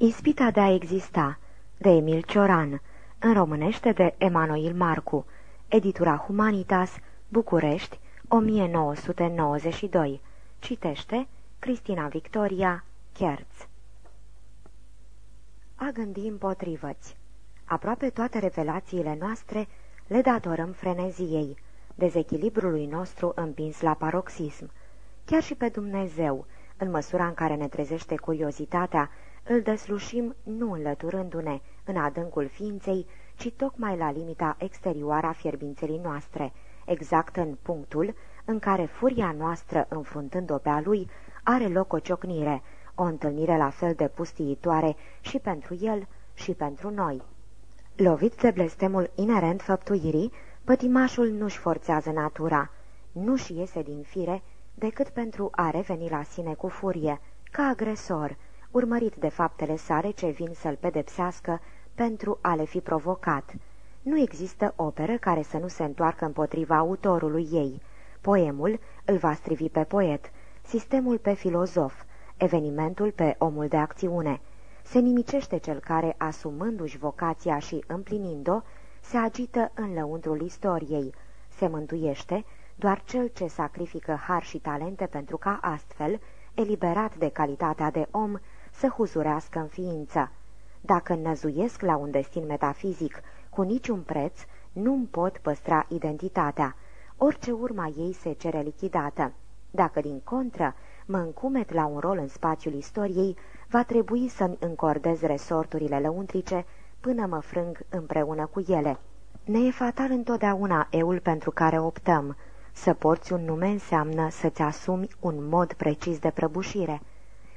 Ispita de a exista, de Emil Cioran, în românește de Emanuel Marcu, editura Humanitas, București, 1992. Citește Cristina Victoria Cherț. A gândi împotrivăți. Aproape toate revelațiile noastre le datorăm freneziei, dezechilibrului nostru împins la paroxism. Chiar și pe Dumnezeu, în măsura în care ne trezește curiozitatea, îl deslușim nu înlăturându-ne în adâncul ființei, ci tocmai la limita exterioară a fierbințelii noastre, exact în punctul în care furia noastră, înfruntând-o pe a lui, are loc o ciocnire, o întâlnire la fel de pustiitoare și pentru el și pentru noi. Lovit de blestemul inerent făptuirii, pătimașul nu-și forțează natura, nu-și iese din fire decât pentru a reveni la sine cu furie, ca agresor, urmărit de faptele sale ce vin să-l pedepsească pentru a le fi provocat. Nu există operă care să nu se întoarcă împotriva autorului ei. Poemul îl va strivi pe poet, sistemul pe filozof, evenimentul pe omul de acțiune. Se nimicește cel care, asumându-și vocația și împlinind-o, se agită în lăuntrul istoriei. Se mântuiește doar cel ce sacrifică har și talente pentru ca astfel, eliberat de calitatea de om, să huzurească în ființă. Dacă năzuiesc la un destin metafizic cu niciun preț, nu-mi pot păstra identitatea. Orice urma ei se cere lichidată. Dacă, din contră, mă încumet la un rol în spațiul istoriei, va trebui să-mi încordez resorturile lăuntrice până mă frâng împreună cu ele. Ne e fatal întotdeauna eul pentru care optăm. Să porți un nume înseamnă să-ți asumi un mod precis de prăbușire.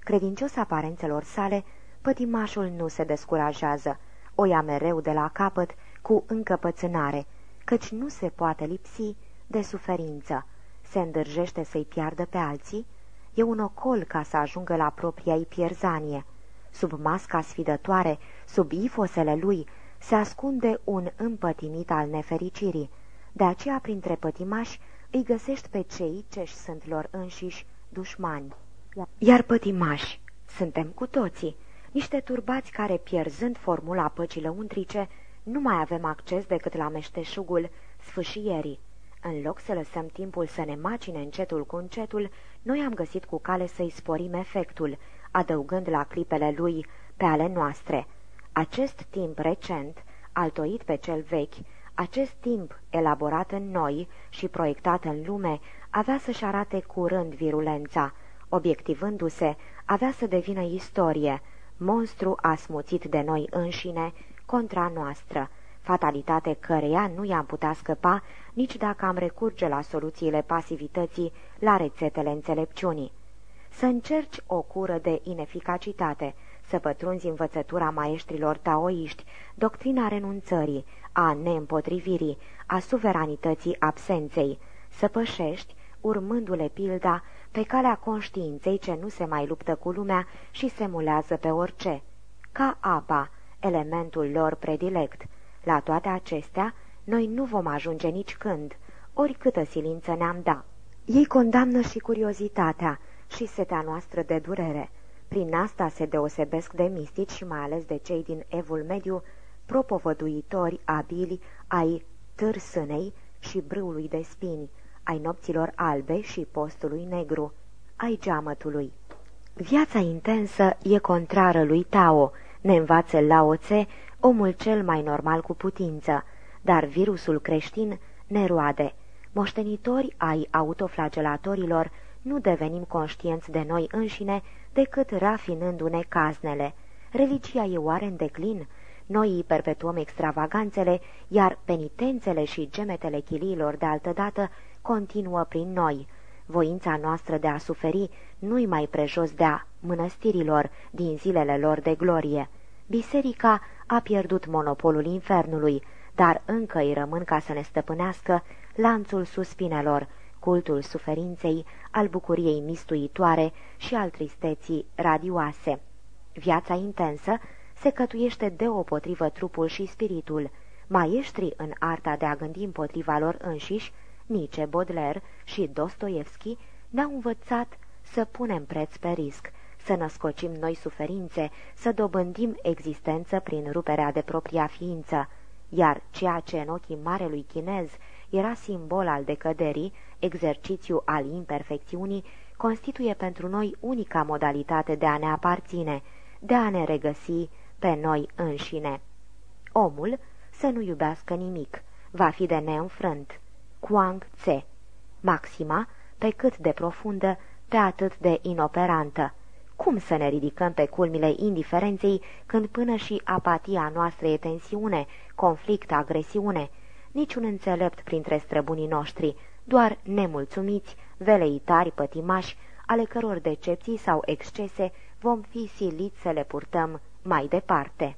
Credincios aparențelor sale, pătimașul nu se descurajează, o ia mereu de la capăt cu încăpățânare, căci nu se poate lipsi de suferință. Se îndârjește să-i piardă pe alții, e un ocol ca să ajungă la propria ei pierzanie. Sub masca sfidătoare, sub ifosele lui, se ascunde un împătimit al nefericirii. De aceea, printre pătimași, îi găsești pe cei ce-și sunt lor înșiși dușmani. Iar pătimași suntem cu toții, niște turbați care, pierzând formula păcii lăuntrice, nu mai avem acces decât la meșteșugul sfâșierii. În loc să lăsăm timpul să ne macine încetul cu încetul, noi am găsit cu cale să-i sporim efectul, adăugând la clipele lui pe ale noastre. Acest timp recent, altoit pe cel vechi, acest timp elaborat în noi și proiectat în lume, avea să-și arate curând virulența. Obiectivându-se, avea să devină istorie, monstru asmuțit de noi înșine, contra noastră, fatalitate căreia nu i-am putea scăpa nici dacă am recurge la soluțiile pasivității, la rețetele înțelepciunii. Să încerci o cură de ineficacitate, să pătrunzi învățătura maestrilor taoiști, doctrina renunțării, a neîmpotrivirii, a suveranității absenței, să pășești, urmându-le pilda, pe calea conștiinței ce nu se mai luptă cu lumea și se mulează pe orice. Ca apa, elementul lor predilect. La toate acestea, noi nu vom ajunge nici când, oricâtă silință ne-am da. Ei condamnă și curiozitatea și setea noastră de durere. Prin asta se deosebesc de mistici și mai ales de cei din Evul Mediu, propovăduitori abili ai târsânei și brâului de spini, ai nopților albe și postului negru, ai geamătului. Viața intensă e contrară lui Tao, ne învață Lao Tse, omul cel mai normal cu putință, dar virusul creștin ne roade. Moștenitori ai autoflagelatorilor, nu devenim conștienți de noi înșine decât rafinându-ne caznele. Religia e oare în declin? Noi îi perpetuăm extravaganțele, iar penitențele și gemetele chiliilor de altădată continuă prin noi. Voința noastră de a suferi nu-i mai prejos de a mănăstirilor din zilele lor de glorie. Biserica a pierdut monopolul infernului, dar încă îi rămân ca să ne stăpânească lanțul suspinelor, cultul suferinței, al bucuriei mistuitoare și al tristeții radioase. Viața intensă se cătuiește deopotrivă trupul și spiritul. Maestrii în arta de a gândi împotriva lor înșiși, Nietzsche, Baudelaire și Dostoevski, ne-au învățat să punem preț pe risc, să născocim noi suferințe, să dobândim existență prin ruperea de propria ființă, iar ceea ce în ochii marelui chinez era simbol al decăderii, exercițiu al imperfecțiunii, constituie pentru noi unica modalitate de a ne aparține, de a ne regăsi pe noi înșine. Omul să nu iubească nimic, va fi de neînfrânt. Kuang Tse Maxima, pe cât de profundă, pe atât de inoperantă. Cum să ne ridicăm pe culmile indiferenței când până și apatia noastră e tensiune, conflict, agresiune? Niciun înțelept printre străbunii noștri, doar nemulțumiți, veleitari, pătimași, ale căror decepții sau excese vom fi siliți să le purtăm mai departe.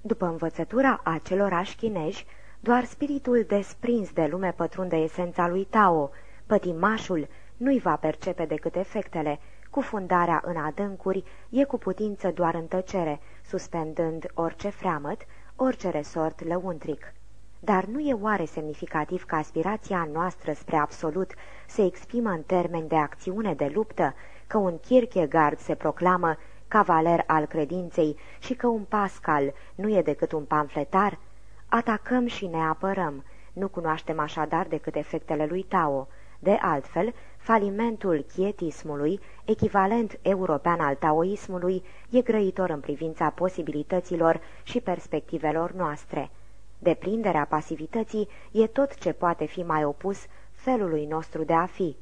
După învățătura acelorași chineji, doar spiritul desprins de lume pătrunde esența lui Tao, pătimașul nu-i va percepe decât efectele, cufundarea în adâncuri e cu putință doar în tăcere, suspendând orice freamăt, orice resort lăuntric. Dar nu e oare semnificativ că aspirația noastră spre absolut se exprimă în termeni de acțiune, de luptă, că un Kierkegaard se proclamă cavaler al credinței și că un Pascal nu e decât un pamfletar? Atacăm și ne apărăm, nu cunoaștem așadar decât efectele lui Tao. De altfel, falimentul chietismului, echivalent european al taoismului, e grăitor în privința posibilităților și perspectivelor noastre. Deprinderea pasivității e tot ce poate fi mai opus felului nostru de a fi.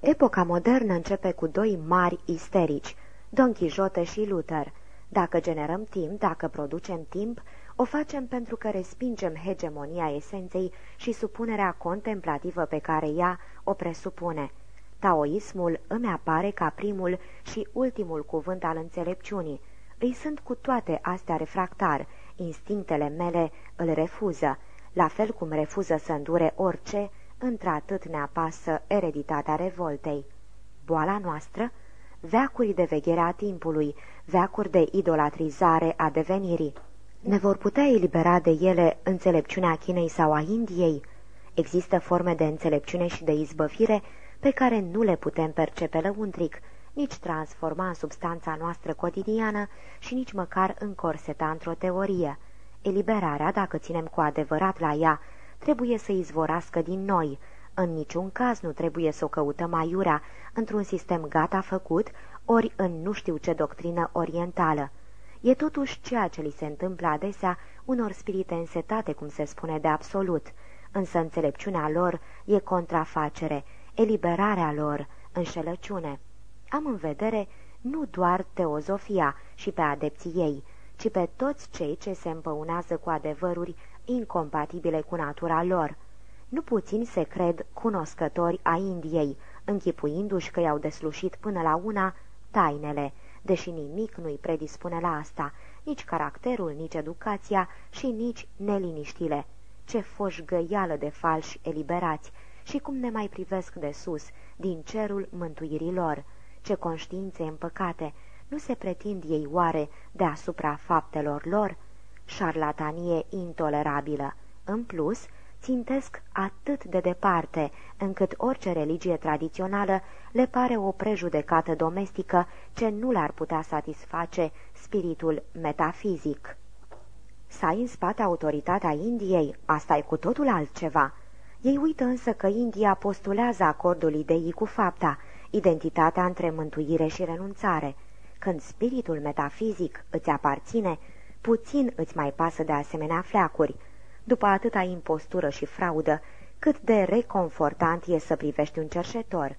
Epoca modernă începe cu doi mari isterici, Don Quixote și Luther. Dacă generăm timp, dacă producem timp, o facem pentru că respingem hegemonia esenței și supunerea contemplativă pe care ea o presupune. Taoismul îmi apare ca primul și ultimul cuvânt al înțelepciunii. Îi sunt cu toate astea refractar, instinctele mele îl refuză, la fel cum refuză să îndure orice, într-atât ne apasă ereditatea revoltei. Boala noastră? Veacuri de veghere a timpului, veacuri de idolatrizare a devenirii. Ne vor putea elibera de ele înțelepciunea Chinei sau a Indiei? Există forme de înțelepciune și de izbăvire pe care nu le putem percepe lăuntric, nici transforma în substanța noastră cotidiană și nici măcar încorseta într-o teorie. Eliberarea, dacă ținem cu adevărat la ea, trebuie să izvorască din noi. În niciun caz nu trebuie să o căutăm aiurea într-un sistem gata făcut, ori în nu știu ce doctrină orientală. E totuși ceea ce li se întâmplă adesea unor spirite însetate, cum se spune, de absolut, însă înțelepciunea lor e contrafacere, eliberarea lor, înșelăciune. Am în vedere nu doar teozofia și pe adepții ei, ci pe toți cei ce se împăunează cu adevăruri incompatibile cu natura lor. Nu puțin se cred cunoscători a Indiei, închipuindu-și că i-au deslușit până la una tainele, deși nimic nu-i predispune la asta, nici caracterul, nici educația și nici neliniștile. Ce foșgăială de falși eliberați și cum ne mai privesc de sus, din cerul mântuirii lor. Ce conștiințe împăcate, nu se pretind ei oare deasupra faptelor lor? Șarlatanie intolerabilă. În plus, țintesc atât de departe, încât orice religie tradițională le pare o prejudecată domestică ce nu l-ar putea satisface spiritul metafizic. Să ai în spate autoritatea Indiei, asta e cu totul altceva. Ei uită însă că India postulează acordul ideii cu fapta, identitatea între mântuire și renunțare. Când spiritul metafizic îți aparține, puțin îți mai pasă de asemenea fleacuri – după atâta impostură și fraudă, cât de reconfortant e să privești un cerșetor.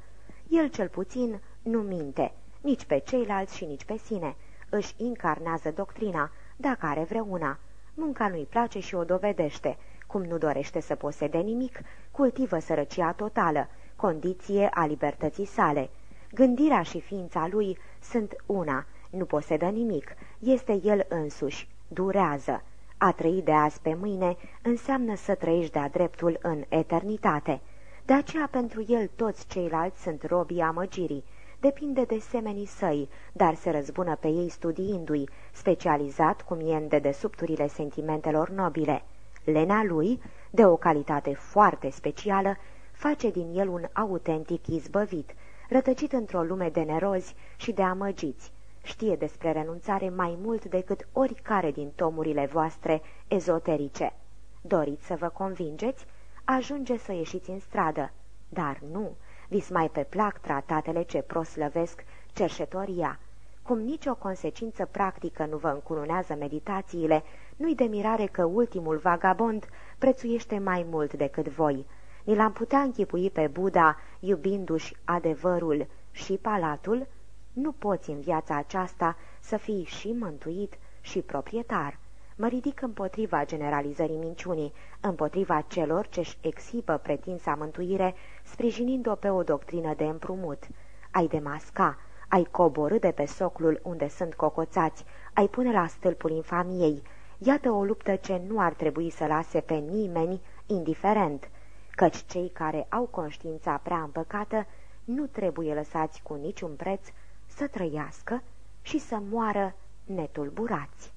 El cel puțin nu minte, nici pe ceilalți și nici pe sine. Își incarnează doctrina, dacă are vreuna. Munca nu-i place și o dovedește. Cum nu dorește să posede nimic, cultivă sărăcia totală, condiție a libertății sale. Gândirea și ființa lui sunt una, nu posedă nimic, este el însuși, durează. A trăi de azi pe mâine înseamnă să trăiești de-a dreptul în eternitate. De aceea pentru el toți ceilalți sunt robii amăgirii. Depinde de semenii săi, dar se răzbună pe ei studiindu-i, specializat cum e în dedesubturile sentimentelor nobile. Lena lui, de o calitate foarte specială, face din el un autentic izbăvit, rătăcit într-o lume de nerozi și de amăgiți. Știe despre renunțare mai mult decât oricare din tomurile voastre ezoterice. Doriți să vă convingeți? Ajunge să ieșiți în stradă. Dar nu, vis mai pe plac tratatele ce proslăvesc cerșetoria. Cum nicio consecință practică nu vă încununează meditațiile, nu-i de mirare că ultimul vagabond prețuiește mai mult decât voi. Ni l-am putea închipui pe Buddha, iubindu-și adevărul și palatul? Nu poți în viața aceasta să fii și mântuit și proprietar. Mă ridic împotriva generalizării minciunii, împotriva celor ce-și exhibă pretinsa mântuire, sprijinind-o pe o doctrină de împrumut. Ai demasca, ai coborâ de pe soclul unde sunt cocoțați, ai pune la stâlpul infamiei. Iată o luptă ce nu ar trebui să lase pe nimeni indiferent, căci cei care au conștiința prea împăcată nu trebuie lăsați cu niciun preț să trăiască și să moară netulburați.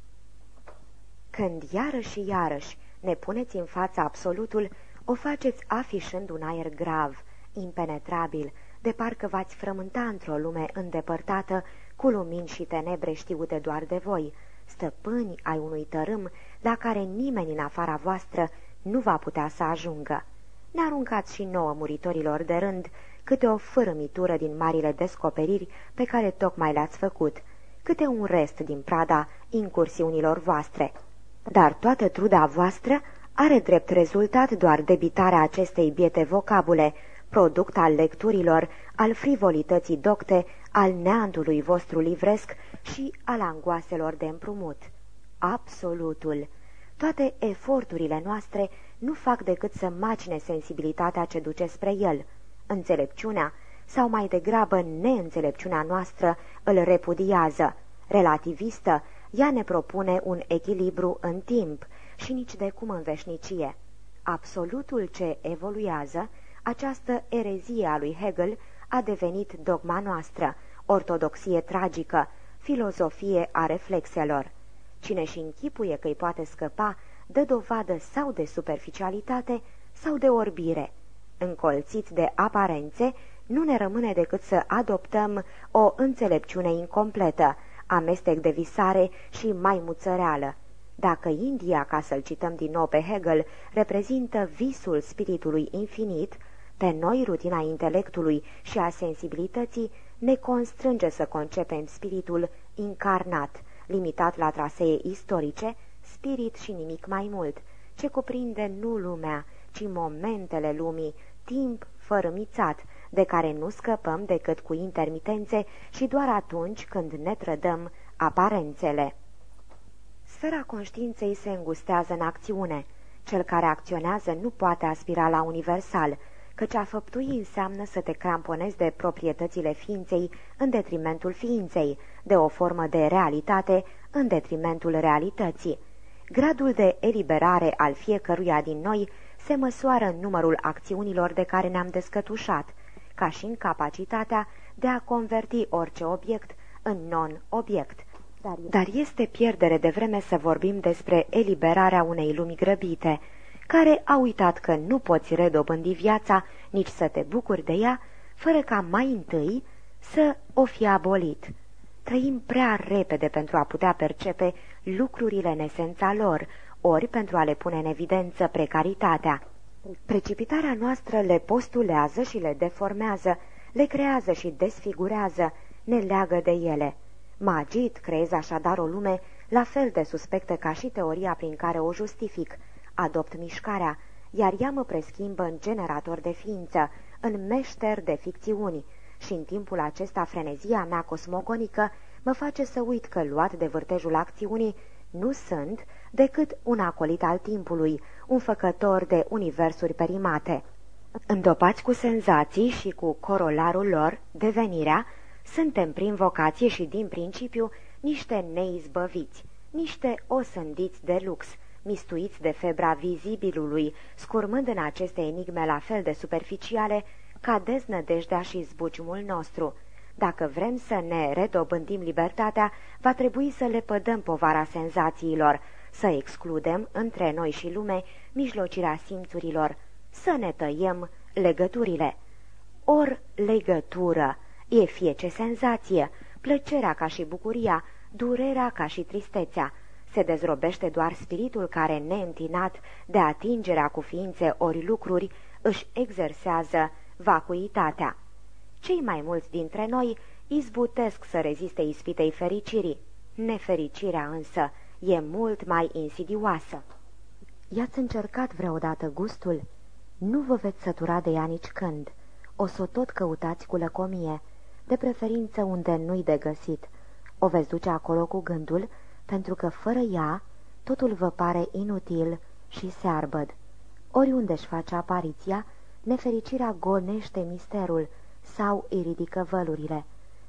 Când iarăși și iarăși ne puneți în fața absolutul, o faceți afișând un aer grav, impenetrabil, de parcă v-ați frământa într-o lume îndepărtată, cu lumini și tenebre știute doar de voi, stăpâni ai unui tărâm la care nimeni în afara voastră nu va putea să ajungă. Ne aruncați și nouă muritorilor de rând câte o fărâmitură din marile descoperiri pe care tocmai le-ați făcut, câte un rest din prada incursiunilor voastre. Dar toată truda voastră are drept rezultat doar debitarea acestei biete vocabule, product al lecturilor, al frivolității docte, al neantului vostru livresc și al angoaselor de împrumut. Absolutul. Toate eforturile noastre nu fac decât să macine sensibilitatea ce duce spre el. Înțelepciunea, sau mai degrabă neînțelepciunea noastră, îl repudiază. Relativistă, ea ne propune un echilibru în timp și nici de cum în veșnicie. Absolutul ce evoluează, această erezie a lui Hegel a devenit dogma noastră, ortodoxie tragică, filozofie a reflexelor. Cine și închipuie că îi poate scăpa, dă dovadă sau de superficialitate sau de orbire. Încolțiți de aparențe, nu ne rămâne decât să adoptăm o înțelepciune incompletă, amestec de visare și mai muțăreală. Dacă India, ca să-l cităm din nou pe Hegel, reprezintă visul spiritului infinit, pe noi rutina intelectului și a sensibilității ne constrânge să concepem spiritul incarnat, limitat la trasee istorice, spirit și nimic mai mult, ce cuprinde nu lumea, ci momentele lumii, timp fărâmițat, de care nu scăpăm decât cu intermitențe și doar atunci când ne trădăm aparențele. Sfera conștiinței se îngustează în acțiune. Cel care acționează nu poate aspira la universal, căci a făptui înseamnă să te cramponezi de proprietățile ființei în detrimentul ființei, de o formă de realitate în detrimentul realității. Gradul de eliberare al fiecăruia din noi se măsoară în numărul acțiunilor de care ne-am descătușat, ca și în capacitatea de a converti orice obiect în non-obiect. Dar este pierdere de vreme să vorbim despre eliberarea unei lumi grăbite, care a uitat că nu poți redobândi viața, nici să te bucuri de ea, fără ca mai întâi să o fi abolit. Trăim prea repede pentru a putea percepe lucrurile în esența lor, ori pentru a le pune în evidență precaritatea. Precipitarea noastră le postulează și le deformează, le creează și desfigurează, ne leagă de ele. Magit creează așadar o lume la fel de suspectă ca și teoria prin care o justific. Adopt mișcarea, iar ea mă preschimbă în generator de ființă, în meșter de ficțiuni, și în timpul acesta frenezia mea cosmogonică mă face să uit că, luat de vârtejul acțiunii, nu sunt decât un acolit al timpului, un făcător de universuri perimate. Îndopați cu senzații și cu corolarul lor, devenirea, suntem prin vocație și din principiu niște neizbăviți, niște osândiți de lux, mistuiți de febra vizibilului, scurmând în aceste enigme la fel de superficiale ca deznădejdea și zbuciumul nostru. Dacă vrem să ne redobândim libertatea, va trebui să le pădăm povara senzațiilor, să excludem între noi și lume mijlocirea simțurilor, să ne tăiem legăturile. Or legătură, e fie ce senzație, plăcerea ca și bucuria, durerea ca și tristețea. Se dezrobește doar spiritul care, neîntinat de atingerea cu ființe ori lucruri, își exersează vacuitatea. Cei mai mulți dintre noi izbutesc să reziste ispitei fericirii. Nefericirea însă e mult mai insidioasă. I-ați încercat vreodată gustul? Nu vă veți sătura de ea nici când. O să tot căutați cu lăcomie, de preferință unde nu-i de găsit. O veți duce acolo cu gândul, pentru că fără ea totul vă pare inutil și searbăd. Oriunde își face apariția, nefericirea gonește misterul sau îi ridică vălurile.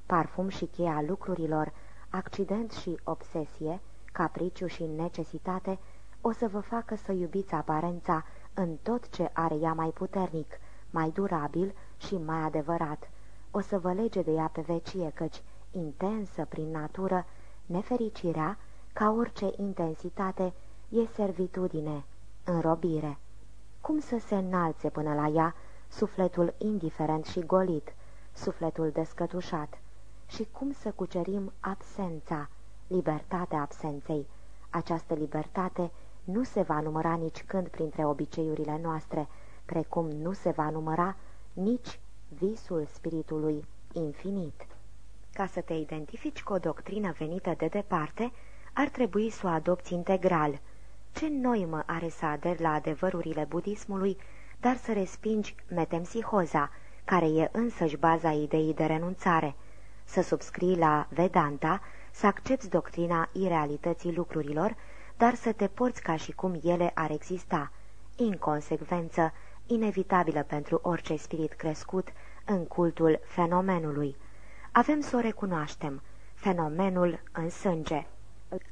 Parfum și cheia lucrurilor, accident și obsesie, capriciu și necesitate, o să vă facă să iubiți aparența în tot ce are ea mai puternic, mai durabil și mai adevărat. O să vă lege de ea pe vecie, căci, intensă prin natură, nefericirea, ca orice intensitate, e servitudine, înrobire. Cum să se înalțe până la ea sufletul indiferent și golit, sufletul descătușat? Și cum să cucerim absența, libertatea absenței? Această libertate nu se va număra nici când printre obiceiurile noastre, precum nu se va număra nici visul spiritului infinit. Ca să te identifici cu o doctrină venită de departe, ar trebui să o adopți integral. Ce noimă are să aderi la adevărurile budismului, dar să respingi metempsihoza, care e însăși baza ideii de renunțare, să subscrii la Vedanta, să accepti doctrina irealității lucrurilor, dar să te porți ca și cum ele ar exista, inconsecvență, inevitabilă pentru orice spirit crescut în cultul fenomenului. Avem să o recunoaștem, fenomenul în sânge.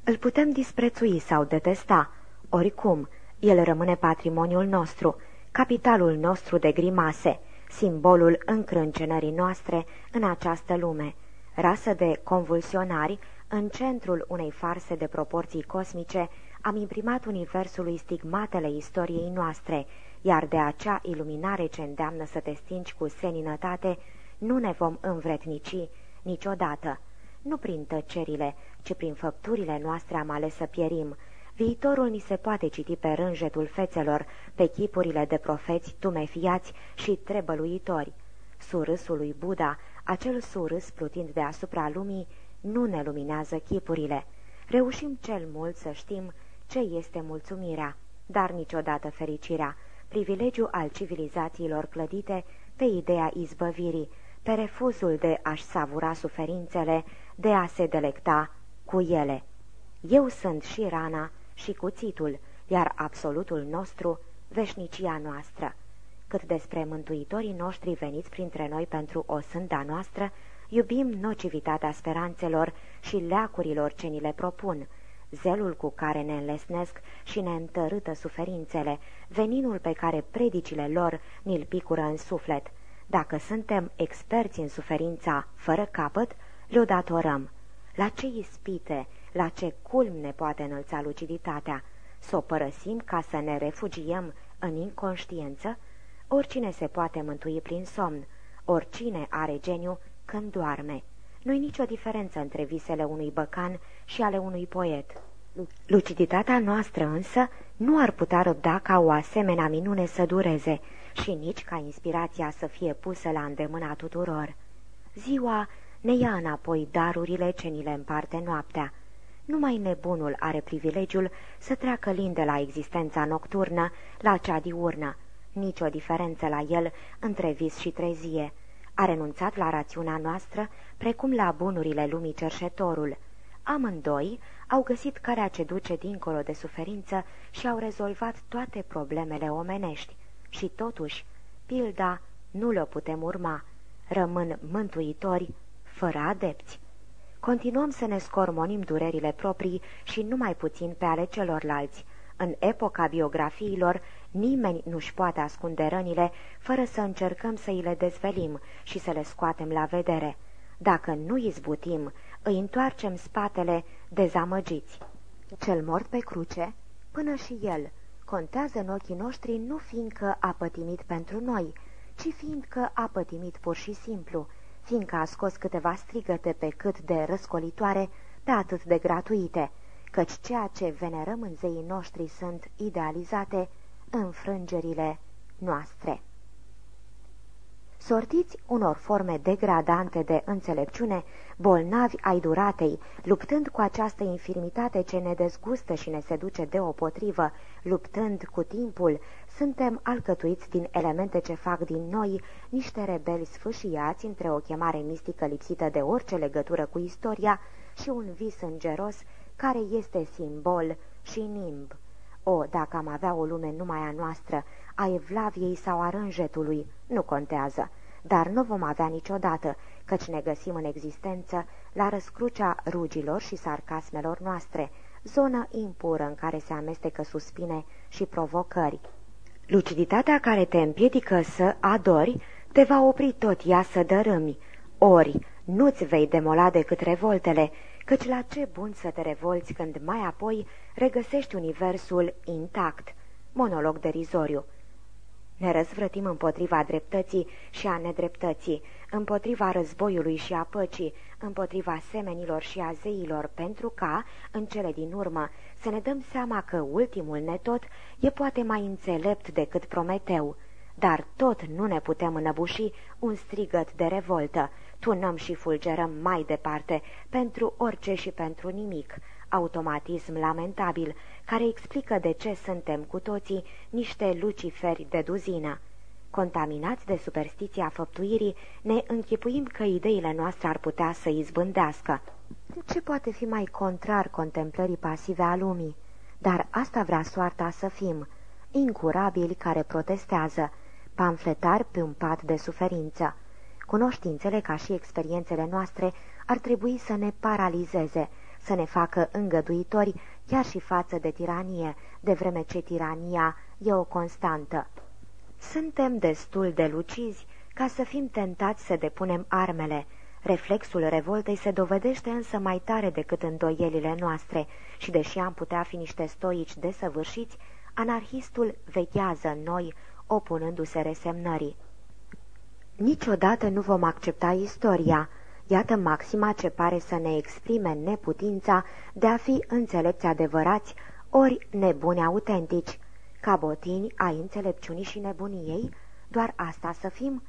Îl putem disprețui sau detesta, oricum, el rămâne patrimoniul nostru, capitalul nostru de grimase, simbolul încrâncenării noastre în această lume, rasă de convulsionari în centrul unei farse de proporții cosmice, am imprimat universului stigmatele istoriei noastre, iar de acea iluminare ce îndeamnă să te stingi cu seninătate, nu ne vom învretnici niciodată. Nu prin tăcerile, ci prin făpturile noastre am ales să pierim. Viitorul ni se poate citi pe rânjetul fețelor, pe chipurile de profeți tumefiați și trebăluitori. Surâsul lui Buddha, acel surâs plutind deasupra lumii, nu ne luminează chipurile. Reușim cel mult să știm ce este mulțumirea, dar niciodată fericirea, privilegiu al civilizațiilor clădite pe ideea izbăvirii, pe refuzul de a-și savura suferințele, de a se delecta cu ele. Eu sunt și rana și cuțitul, iar absolutul nostru, veșnicia noastră. Cât despre mântuitorii noștri veniți printre noi pentru o sânda noastră, Iubim nocivitatea speranțelor și leacurilor ce ni le propun, zelul cu care ne înlesnesc și ne întărâtă suferințele, veninul pe care predicile lor ni-l picură în suflet. Dacă suntem experți în suferința fără capăt, le-o datorăm. La ce ispite, la ce culm ne poate înălța luciditatea? Să o părăsim ca să ne refugiem în inconștiență? Oricine se poate mântui prin somn, oricine are geniu când doarme. Nu-i nicio diferență între visele unui băcan și ale unui poet. Luciditatea noastră însă nu ar putea răbda ca o asemenea minune să dureze și nici ca inspirația să fie pusă la îndemâna tuturor. Ziua ne ia înapoi darurile ce ni le împarte noaptea. Numai nebunul are privilegiul să treacă lin de la existența nocturnă la cea diurnă. Nicio diferență la el între vis și trezie a renunțat la rațiunea noastră, precum la bunurile lumii cerșetorul. Amândoi au găsit care ce duce dincolo de suferință și au rezolvat toate problemele omenești. Și totuși, pilda nu le putem urma. Rămân mântuitori fără adepți. Continuăm să ne scormonim durerile proprii și numai puțin pe ale celorlalți. În epoca biografiilor, nimeni nu-și poate ascunde rănile fără să încercăm să îi le dezvelim și să le scoatem la vedere. Dacă nu izbutim, îi întoarcem spatele dezamăgiți. Cel mort pe cruce, până și el, contează în ochii noștri nu fiindcă a pătimit pentru noi, ci fiindcă a pătimit pur și simplu, fiindcă a scos câteva strigăte pe cât de răscolitoare, pe atât de gratuite, căci ceea ce venerăm în zeii noștri sunt idealizate înfrângerile noastre. Sortiți unor forme degradante de înțelepciune, bolnavi ai duratei, luptând cu această infirmitate ce ne dezgustă și ne seduce deopotrivă, luptând cu timpul, suntem alcătuiți din elemente ce fac din noi niște rebeli sfâșiați între o chemare mistică lipsită de orice legătură cu istoria și un vis îngeros care este simbol și nimb. O, dacă am avea o lume numai a noastră, a Evlaviei sau a Rânjetului, nu contează, dar nu vom avea niciodată, căci ne găsim în existență la răscrucea rugilor și sarcasmelor noastre, zonă impură în care se amestecă suspine și provocări. Luciditatea care te împiedică să adori te va opri tot ea să dărâmi, ori nu-ți vei demola decât revoltele, căci la ce bun să te revolți când mai apoi regăsești universul intact. Monolog derizoriu. Ne răzvrătim împotriva dreptății și a nedreptății, împotriva războiului și a păcii, împotriva semenilor și a zeilor, pentru ca, în cele din urmă, să ne dăm seama că ultimul netot e poate mai înțelept decât Prometeu. Dar tot nu ne putem înăbuși un strigăt de revoltă, tunăm și fulgerăm mai departe, pentru orice și pentru nimic, automatism lamentabil, care explică de ce suntem cu toții niște luciferi de duzină. Contaminați de superstiția făptuirii, ne închipuim că ideile noastre ar putea să izbândească. Ce poate fi mai contrar contemplării pasive a lumii? Dar asta vrea soarta să fim, incurabili care protestează, pamfletari pe un pat de suferință. Cunoștințele, ca și experiențele noastre, ar trebui să ne paralizeze, să ne facă îngăduitori chiar și față de tiranie, de vreme ce tirania e o constantă. Suntem destul de lucizi ca să fim tentați să depunem armele. Reflexul revoltei se dovedește însă mai tare decât îndoielile noastre și, deși am putea fi niște stoici desăvârșiți, anarhistul vechează în noi, opunându-se resemnării. Niciodată nu vom accepta istoria, Iată maxima ce pare să ne exprime neputința de a fi înțelepți adevărați ori nebuni autentici. Ca botini ai înțelepciunii și nebuniei, doar asta să fim?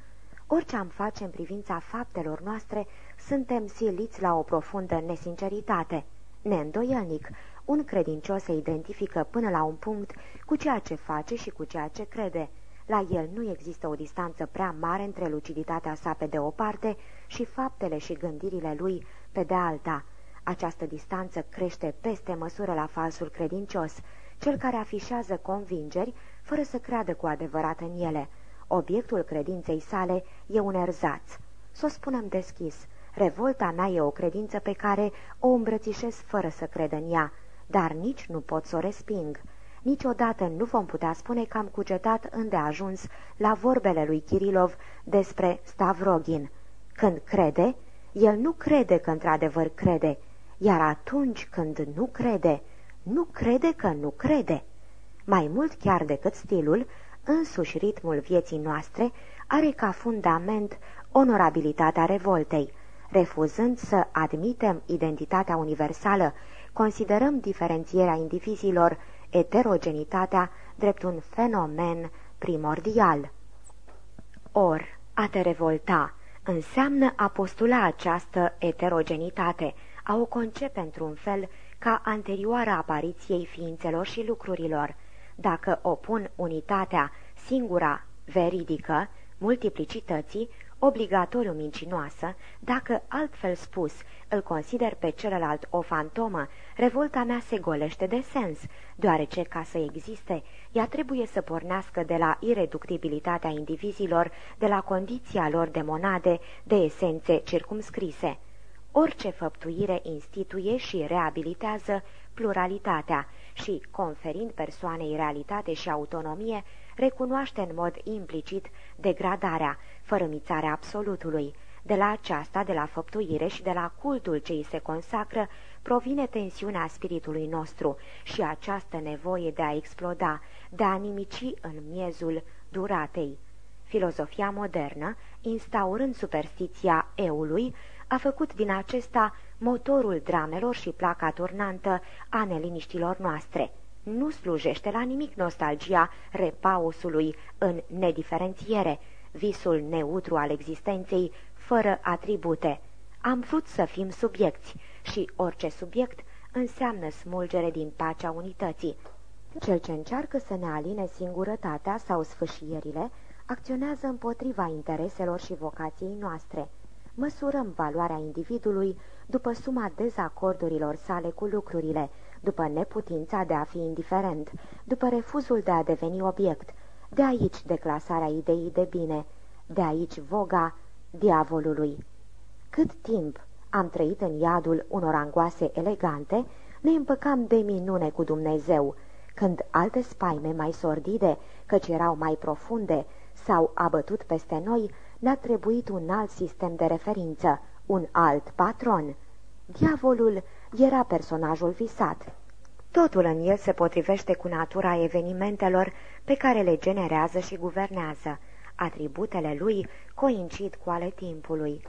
Orice am face în privința faptelor noastre, suntem siliți la o profundă nesinceritate. Neîndoielnic, un credincios se identifică până la un punct cu ceea ce face și cu ceea ce crede. La el nu există o distanță prea mare între luciditatea sa pe de o parte și faptele și gândirile lui pe de alta. Această distanță crește peste măsură la falsul credincios, cel care afișează convingeri fără să creadă cu adevărat în ele. Obiectul credinței sale e un erzaț. Să o spunem deschis, revolta mea e o credință pe care o îmbrățișez fără să cred în ea, dar nici nu pot să o resping. Niciodată nu vom putea spune că am cugetat îndeajuns la vorbele lui Kirilov despre Stavrogin. Când crede, el nu crede că într-adevăr crede, iar atunci când nu crede, nu crede că nu crede. Mai mult chiar decât stilul, însuși ritmul vieții noastre are ca fundament onorabilitatea revoltei. Refuzând să admitem identitatea universală, considerăm diferențierea indivizilor, eterogenitatea, drept un fenomen primordial. Or, a te revolta înseamnă a postula această eterogenitate, a o concepe într-un fel ca anterioară apariției ființelor și lucrurilor. Dacă opun unitatea, singura, veridică, multiplicității, obligatoriu mincinoasă, dacă, altfel spus, îl consider pe celălalt o fantomă, revolta mea se golește de sens, deoarece, ca să existe, ea trebuie să pornească de la ireductibilitatea indivizilor, de la condiția lor de monade, de esențe circumscrise. Orice făptuire instituie și reabilitează pluralitatea și, conferind persoanei realitate și autonomie, recunoaște în mod implicit degradarea, fărămițarea absolutului. De la aceasta, de la făptuire și de la cultul ce îi se consacră, provine tensiunea spiritului nostru și această nevoie de a exploda, de a nimici în miezul duratei. Filozofia modernă, instaurând superstiția eului, a făcut din acesta motorul dramelor și placa turnantă a neliniștilor noastre. Nu slujește la nimic nostalgia repausului în nediferențiere, visul neutru al existenței, fără atribute. Am vrut să fim subiecti și orice subiect înseamnă smulgere din pacea unității. Cel ce încearcă să ne aline singurătatea sau sfâșierile, acționează împotriva intereselor și vocației noastre. Măsurăm valoarea individului după suma dezacordurilor sale cu lucrurile, după neputința de a fi indiferent, după refuzul de a deveni obiect, de aici declasarea ideii de bine, de aici voga diavolului. Cât timp am trăit în iadul unor angoase elegante, ne împăcam de minune cu Dumnezeu, când alte spaime mai sordide, căci erau mai profunde, s-au abătut peste noi, ne-a trebuit un alt sistem de referință, un alt patron. Diavolul era personajul visat. Totul în el se potrivește cu natura evenimentelor pe care le generează și guvernează. Atributele lui coincid cu ale timpului.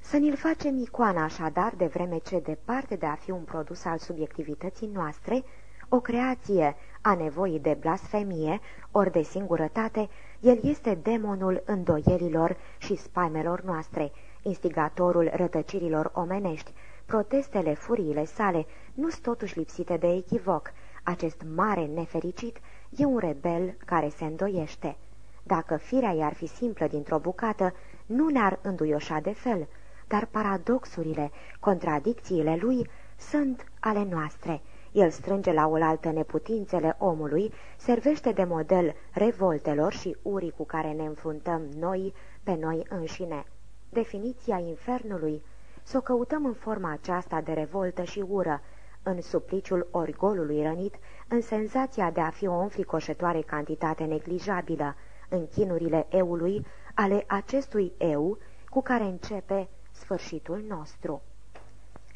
Să ni-l facem icoana așadar, de vreme ce, departe de a fi un produs al subiectivității noastre, o creație a nevoii de blasfemie, ori de singurătate, el este demonul îndoielilor și spaimelor noastre, instigatorul rătăcirilor omenești. Protestele, furiile sale nu sunt totuși lipsite de echivoc. Acest mare nefericit e un rebel care se îndoiește. Dacă firea i-ar fi simplă dintr-o bucată, nu ne-ar înduioșa de fel, dar paradoxurile, contradicțiile lui sunt ale noastre. El strânge la oaltă neputințele omului, servește de model revoltelor și urii cu care ne înfruntăm noi pe noi înșine. Definiția infernului să o căutăm în forma aceasta de revoltă și ură, în supliciul orgolului rănit, în senzația de a fi o înfricoșătoare cantitate neglijabilă, în chinurile eului ale acestui eu cu care începe sfârșitul nostru.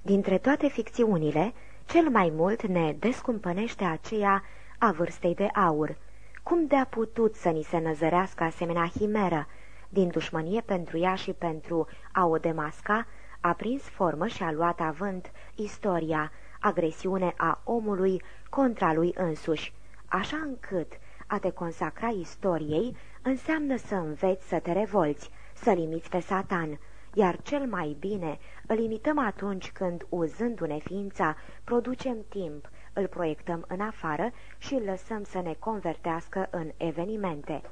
Dintre toate ficțiunile, cel mai mult ne descumpănește aceea a vârstei de aur. Cum de-a putut să ni se năzărească asemenea himeră? Din dușmănie pentru ea și pentru a o demasca, a prins formă și a luat avânt istoria, agresiune a omului contra lui însuși, așa încât a te consacra istoriei înseamnă să înveți să te revolți, să limiți pe satan, iar cel mai bine îl imităm atunci când, uzându-ne ființa, producem timp, îl proiectăm în afară și îl lăsăm să ne convertească în evenimente.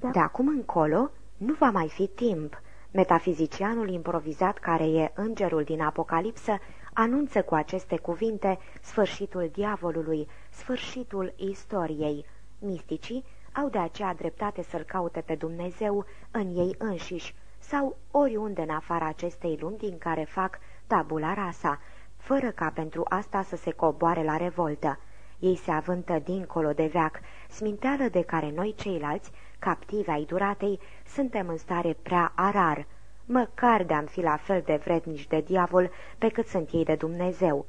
Da. De acum încolo nu va mai fi timp. Metafizicianul improvizat care e îngerul din Apocalipsă anunță cu aceste cuvinte sfârșitul diavolului, sfârșitul istoriei. Misticii au de aceea dreptate să-L caute pe Dumnezeu în ei înșiși sau oriunde în afara acestei lumi din care fac tabula rasa, fără ca pentru asta să se coboare la revoltă. Ei se avântă dincolo de veac, sminteală de care noi ceilalți, captivi ai duratei, suntem în stare prea arar, măcar de-am fi la fel de vrednici de diavol pe cât sunt ei de Dumnezeu.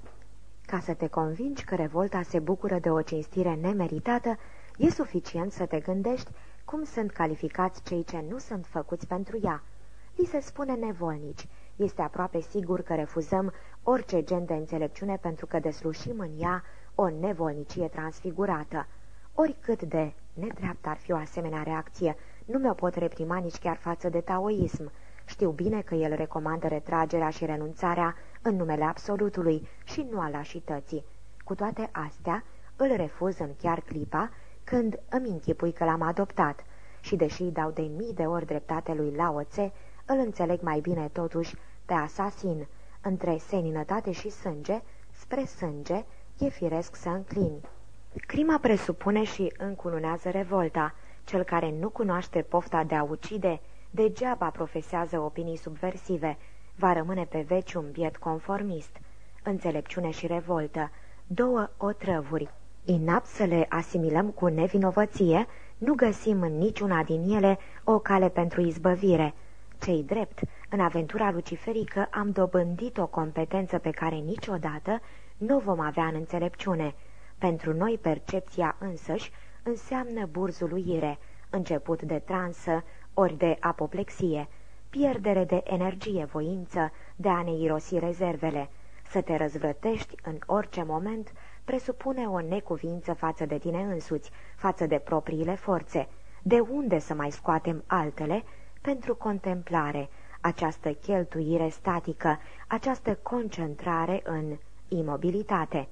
Ca să te convingi că revolta se bucură de o cinstire nemeritată, e suficient să te gândești cum sunt calificați cei ce nu sunt făcuți pentru ea. Li se spune nevolnici. Este aproape sigur că refuzăm orice gen de înțelepciune pentru că deslușim în ea o nevolnicie transfigurată. Oricât de nedreaptă ar fi o asemenea reacție, nu mi-o pot reprima nici chiar față de taoism. Știu bine că el recomandă retragerea și renunțarea în numele absolutului și nu al lașității. Cu toate astea, îl refuz în chiar clipa când îmi închipui că l-am adoptat și deși dau de mii de ori dreptate lui Lao Tse, îl înțeleg mai bine totuși pe asasin. Între seninătate și sânge, spre sânge, e firesc să înclini. Crima presupune și încununează revolta. Cel care nu cunoaște pofta de a ucide, degeaba profesează opinii subversive, va rămâne pe veci un biet conformist. Înțelepciune și revoltă, două otrăvuri. Inapt să le asimilăm cu nevinovăție, nu găsim în niciuna din ele o cale pentru izbăvire. Cei drept, în aventura luciferică am dobândit o competență pe care niciodată nu vom avea în înțelepciune. Pentru noi percepția însăși înseamnă burzuluire, început de transă, ori de apoplexie, pierdere de energie, voință, de a ne irosi rezervele. Să te răzvrătești în orice moment presupune o necuvință față de tine însuți, față de propriile forțe. De unde să mai scoatem altele pentru contemplare, această cheltuire statică, această concentrare în imobilitate?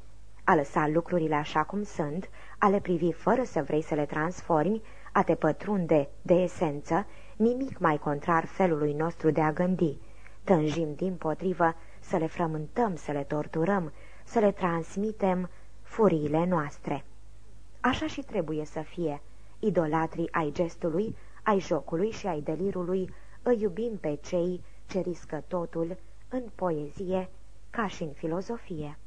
A lăsa lucrurile așa cum sunt, a le privi fără să vrei să le transformi, a te pătrunde de esență, nimic mai contrar felului nostru de a gândi. Tânjim din potrivă să le frământăm, să le torturăm, să le transmitem furiile noastre. Așa și trebuie să fie. Idolatrii ai gestului, ai jocului și ai delirului, îi iubim pe cei ce riscă totul în poezie ca și în filozofie.